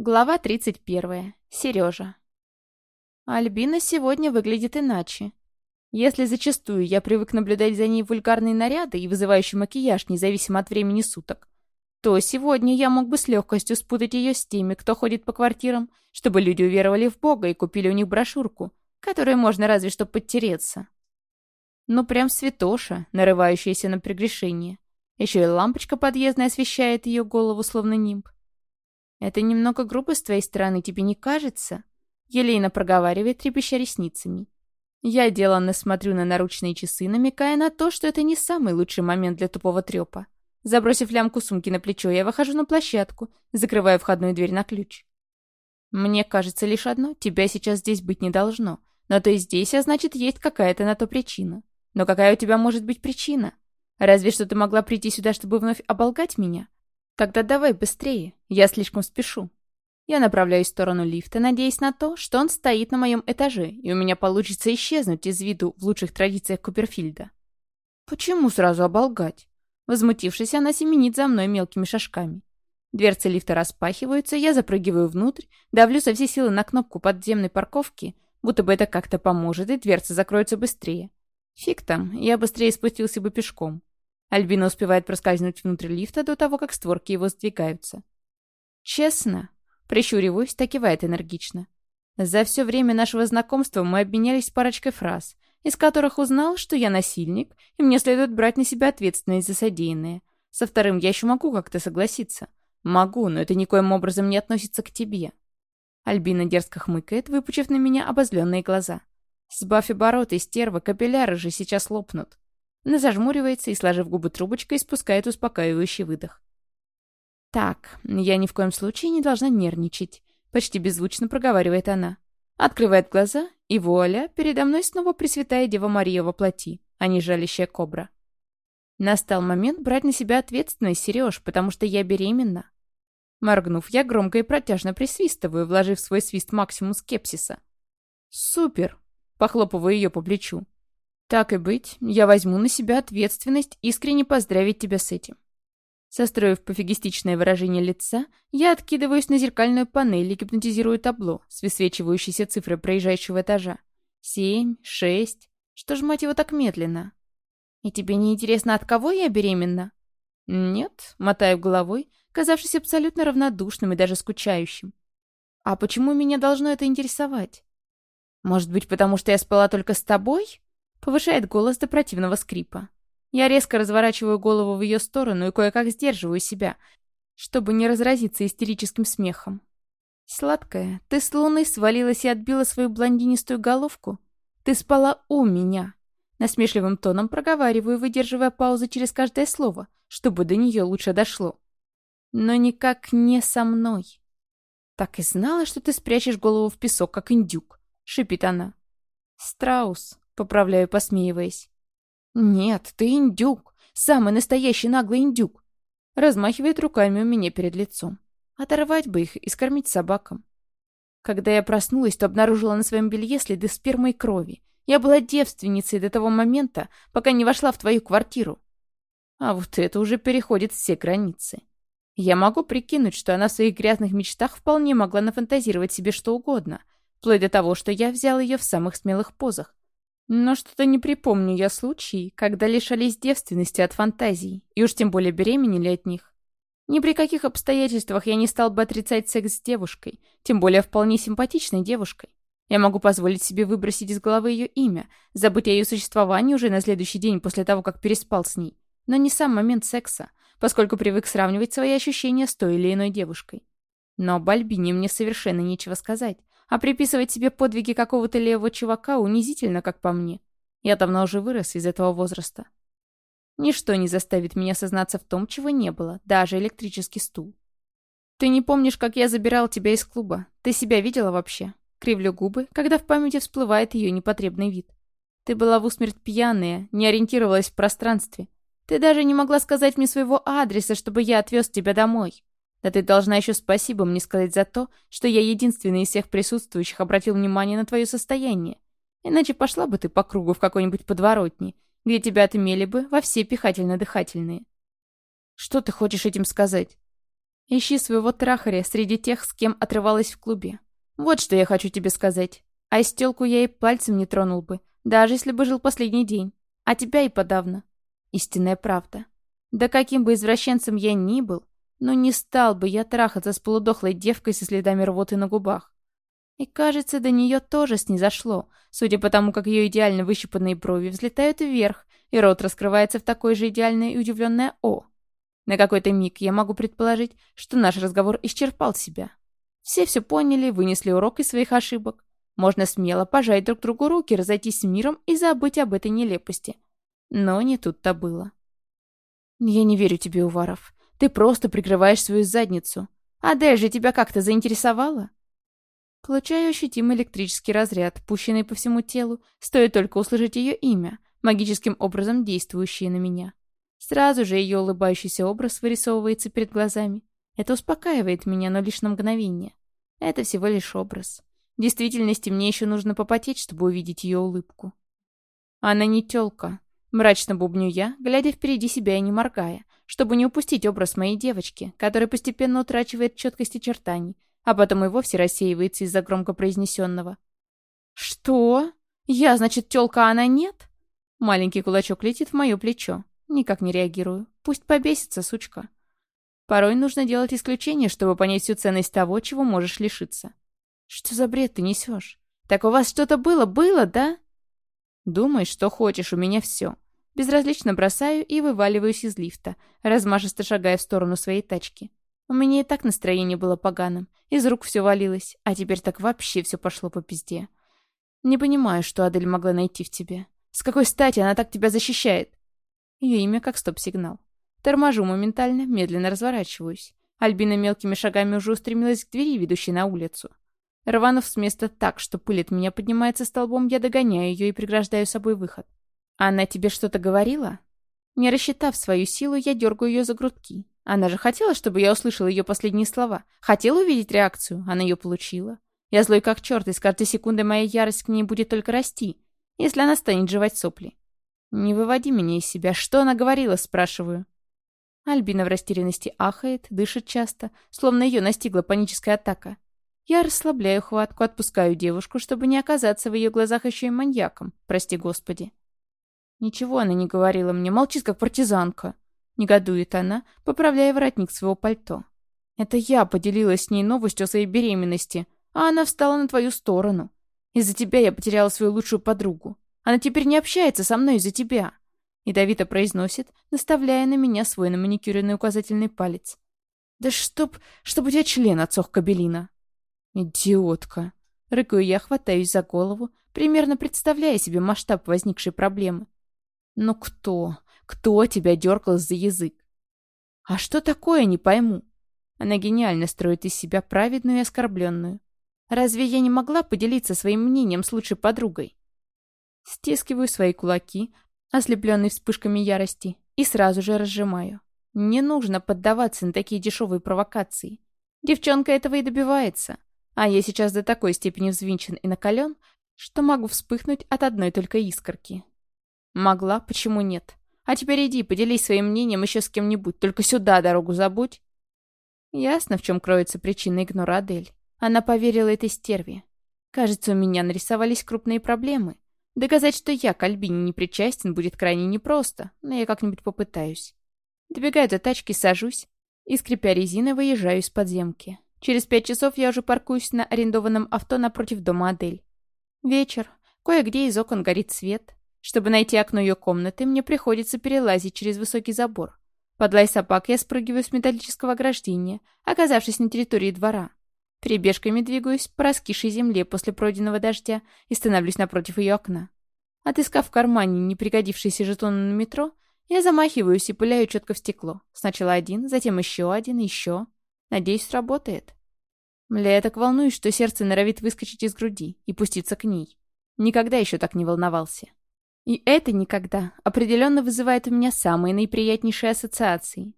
Глава 31. Сережа. Альбина сегодня выглядит иначе. Если зачастую я привык наблюдать за ней вульгарные наряды и вызывающий макияж, независимо от времени суток, то сегодня я мог бы с легкостью спутать ее с теми, кто ходит по квартирам, чтобы люди уверовали в Бога и купили у них брошюрку, которой можно разве что подтереться. Ну прям святоша, нарывающаяся на прегрешение. Еще и лампочка подъездная освещает ее голову, словно нимб. «Это немного грубо с твоей стороны, тебе не кажется?» Елена проговаривает, трепеща ресницами. Я деланно смотрю на наручные часы, намекая на то, что это не самый лучший момент для тупого трёпа. Забросив лямку сумки на плечо, я выхожу на площадку, закрывая входную дверь на ключ. Мне кажется лишь одно, тебя сейчас здесь быть не должно. Но ты здесь, а значит, есть какая-то на то причина. Но какая у тебя может быть причина? Разве что ты могла прийти сюда, чтобы вновь оболгать меня? «Тогда давай быстрее, я слишком спешу». Я направляюсь в сторону лифта, надеясь на то, что он стоит на моем этаже, и у меня получится исчезнуть из виду в лучших традициях Куперфильда. «Почему сразу оболгать?» Возмутившись, она семенит за мной мелкими шажками. Дверцы лифта распахиваются, я запрыгиваю внутрь, давлю со всей силы на кнопку подземной парковки, будто бы это как-то поможет, и дверцы закроются быстрее. Фиг там, я быстрее спустился бы пешком. Альбина успевает проскользнуть внутрь лифта до того, как створки его сдвигаются. «Честно?» — прищуриваюсь, так кивает энергично. «За все время нашего знакомства мы обменялись парочкой фраз, из которых узнал, что я насильник, и мне следует брать на себя ответственность за содеянное. Со вторым я еще могу как-то согласиться. Могу, но это никоим образом не относится к тебе». Альбина дерзко хмыкает, выпучив на меня обозленные глаза. «Сбавь обороты, стерва, капилляры же сейчас лопнут». Она зажмуривается и, сложив губы трубочкой, спускает успокаивающий выдох. «Так, я ни в коем случае не должна нервничать», — почти беззвучно проговаривает она. Открывает глаза, и вуаля, передо мной снова Пресвятая Дева Мария во плоти, а не жалящая кобра. Настал момент брать на себя ответственность, Сереж, потому что я беременна. Моргнув, я громко и протяжно присвистываю, вложив свой свист максимум скепсиса. «Супер!» — похлопываю ее по плечу. Так и быть, я возьму на себя ответственность искренне поздравить тебя с этим. Состроив пофигистичное выражение лица, я откидываюсь на зеркальную панель и гипнотизирую табло с высвечивающейся цифрой проезжающего этажа. Семь, шесть. Что ж, мать его, так медленно? И тебе не интересно, от кого я беременна? Нет, мотаю головой, казавшись абсолютно равнодушным и даже скучающим. А почему меня должно это интересовать? Может быть, потому что я спала только с тобой? Повышает голос до противного скрипа. Я резко разворачиваю голову в ее сторону и кое-как сдерживаю себя, чтобы не разразиться истерическим смехом. «Сладкая, ты с луны свалилась и отбила свою блондинистую головку? Ты спала у меня!» Насмешливым тоном проговариваю, выдерживая паузу через каждое слово, чтобы до нее лучше дошло. «Но никак не со мной!» «Так и знала, что ты спрячешь голову в песок, как индюк!» — шипит она. «Страус!» Поправляю, посмеиваясь. «Нет, ты индюк. Самый настоящий наглый индюк!» Размахивает руками у меня перед лицом. Оторвать бы их и скормить собакам. Когда я проснулась, то обнаружила на своем белье следы спермы и крови. Я была девственницей до того момента, пока не вошла в твою квартиру. А вот это уже переходит все границы. Я могу прикинуть, что она в своих грязных мечтах вполне могла нафантазировать себе что угодно, вплоть до того, что я взял ее в самых смелых позах, но что-то не припомню я случаи, когда лишались девственности от фантазий, и уж тем более беременели от них. Ни при каких обстоятельствах я не стал бы отрицать секс с девушкой, тем более вполне симпатичной девушкой. Я могу позволить себе выбросить из головы ее имя, забыть о ее существовании уже на следующий день после того, как переспал с ней. Но не сам момент секса, поскольку привык сравнивать свои ощущения с той или иной девушкой. Но об Альбине мне совершенно нечего сказать. А приписывать себе подвиги какого-то левого чувака унизительно, как по мне. Я давно уже вырос из этого возраста. Ничто не заставит меня сознаться в том, чего не было, даже электрический стул. Ты не помнишь, как я забирал тебя из клуба? Ты себя видела вообще? Кривлю губы, когда в памяти всплывает ее непотребный вид. Ты была в усмерть пьяная, не ориентировалась в пространстве. Ты даже не могла сказать мне своего адреса, чтобы я отвез тебя домой. Да ты должна еще спасибо мне сказать за то, что я единственный из всех присутствующих обратил внимание на твое состояние. Иначе пошла бы ты по кругу в какой-нибудь подворотне, где тебя отмели бы во все пихательно-дыхательные. Что ты хочешь этим сказать? Ищи своего трахаря среди тех, с кем отрывалась в клубе. Вот что я хочу тебе сказать. А стелку я и пальцем не тронул бы, даже если бы жил последний день. А тебя и подавно. Истинная правда. Да каким бы извращенцем я ни был, но не стал бы я трахаться с полудохлой девкой со следами рвоты на губах. И кажется, до нее тоже снизошло, судя по тому, как ее идеально выщипанные брови взлетают вверх, и рот раскрывается в такое же идеальное и удивленное «О». На какой-то миг я могу предположить, что наш разговор исчерпал себя. Все все поняли, вынесли урок из своих ошибок. Можно смело пожать друг другу руки, разойтись с миром и забыть об этой нелепости. Но не тут-то было. «Я не верю тебе, Уваров. Ты просто прикрываешь свою задницу. Адель же тебя как-то заинтересовала?» Получаю ощутимый электрический разряд, пущенный по всему телу, стоит только услышать ее имя, магическим образом действующее на меня. Сразу же ее улыбающийся образ вырисовывается перед глазами. Это успокаивает меня, но лишь на мгновение. Это всего лишь образ. В действительности мне еще нужно попотеть, чтобы увидеть ее улыбку. Она не тёлка. Мрачно бубню я, глядя впереди себя и не моргая, чтобы не упустить образ моей девочки, которая постепенно утрачивает четкость очертаний, а потом и вовсе рассеивается из-за громко произнесенного. «Что? Я, значит, тёлка, она нет?» Маленький кулачок летит в мое плечо. Никак не реагирую. Пусть побесится, сучка. Порой нужно делать исключение, чтобы понять всю ценность того, чего можешь лишиться. Что за бред ты несешь? Так у вас что-то было, было, да? Думай, что хочешь, у меня все. Безразлично бросаю и вываливаюсь из лифта, размашисто шагая в сторону своей тачки. У меня и так настроение было поганым, из рук все валилось, а теперь так вообще все пошло по пизде. Не понимаю, что Адель могла найти в тебе. С какой стати она так тебя защищает? Ее имя как стоп-сигнал. Торможу моментально, медленно разворачиваюсь. Альбина мелкими шагами уже устремилась к двери, ведущей на улицу. Рванув с места так, что пыль от меня поднимается столбом, я догоняю ее и преграждаю собой выход. «Она тебе что-то говорила?» Не рассчитав свою силу, я дергаю ее за грудки. Она же хотела, чтобы я услышала ее последние слова. Хотела увидеть реакцию, она ее получила. Я злой как черт, и с каждой секундой моя ярость к ней будет только расти, если она станет жевать сопли. «Не выводи меня из себя. Что она говорила?» – спрашиваю. Альбина в растерянности ахает, дышит часто, словно ее настигла паническая атака. Я расслабляю хватку, отпускаю девушку, чтобы не оказаться в ее глазах еще и маньяком, прости господи. Ничего она не говорила мне, молчит как партизанка. Негодует она, поправляя воротник своего пальто. Это я поделилась с ней новостью о своей беременности, а она встала на твою сторону. Из-за тебя я потеряла свою лучшую подругу. Она теперь не общается со мной из-за тебя. Ядовито произносит, наставляя на меня свой наманикюренный указательный палец. Да чтоб, чтоб у тебя член отсох кабелина. Идиотка. Рыкаю я, хватаюсь за голову, примерно представляя себе масштаб возникшей проблемы. Но кто, кто тебя дергал за язык? А что такое, не пойму. Она гениально строит из себя праведную и оскорбленную. Разве я не могла поделиться своим мнением с лучшей подругой? Стискиваю свои кулаки, ослепленный вспышками ярости, и сразу же разжимаю. Не нужно поддаваться на такие дешевые провокации. Девчонка этого и добивается. А я сейчас до такой степени взвинчен и накален, что могу вспыхнуть от одной только искорки. Могла, почему нет? А теперь иди, поделись своим мнением еще с кем-нибудь, только сюда дорогу забудь. Ясно, в чем кроется причина игнора Адель. Она поверила этой стерве. Кажется, у меня нарисовались крупные проблемы. Доказать, что я к Альбине не причастен, будет крайне непросто, но я как-нибудь попытаюсь. Добегаю до тачки, сажусь и, скрипя резиной, выезжаю из подземки. Через пять часов я уже паркуюсь на арендованном авто напротив дома Адель. Вечер. Кое-где из окон горит свет. Чтобы найти окно ее комнаты, мне приходится перелазить через высокий забор. Под лай собак я спрыгиваю с металлического ограждения, оказавшись на территории двора. Перебежками двигаюсь по раскисшей земле после пройденного дождя и становлюсь напротив ее окна. Отыскав в кармане непригодившиеся жетоны на метро, я замахиваюсь и пыляю четко в стекло. Сначала один, затем еще один, еще. Надеюсь, сработает. Мля, я так волнуюсь, что сердце норовит выскочить из груди и пуститься к ней. Никогда еще так не волновался. И это никогда определенно вызывает у меня самые наиприятнейшие ассоциации.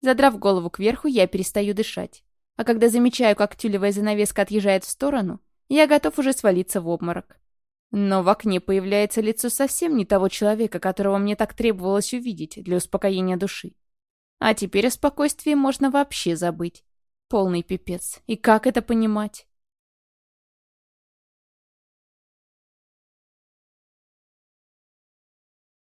Задрав голову кверху, я перестаю дышать. А когда замечаю, как тюлевая занавеска отъезжает в сторону, я готов уже свалиться в обморок. Но в окне появляется лицо совсем не того человека, которого мне так требовалось увидеть для успокоения души. А теперь о спокойствии можно вообще забыть. Полный пипец. И как это понимать?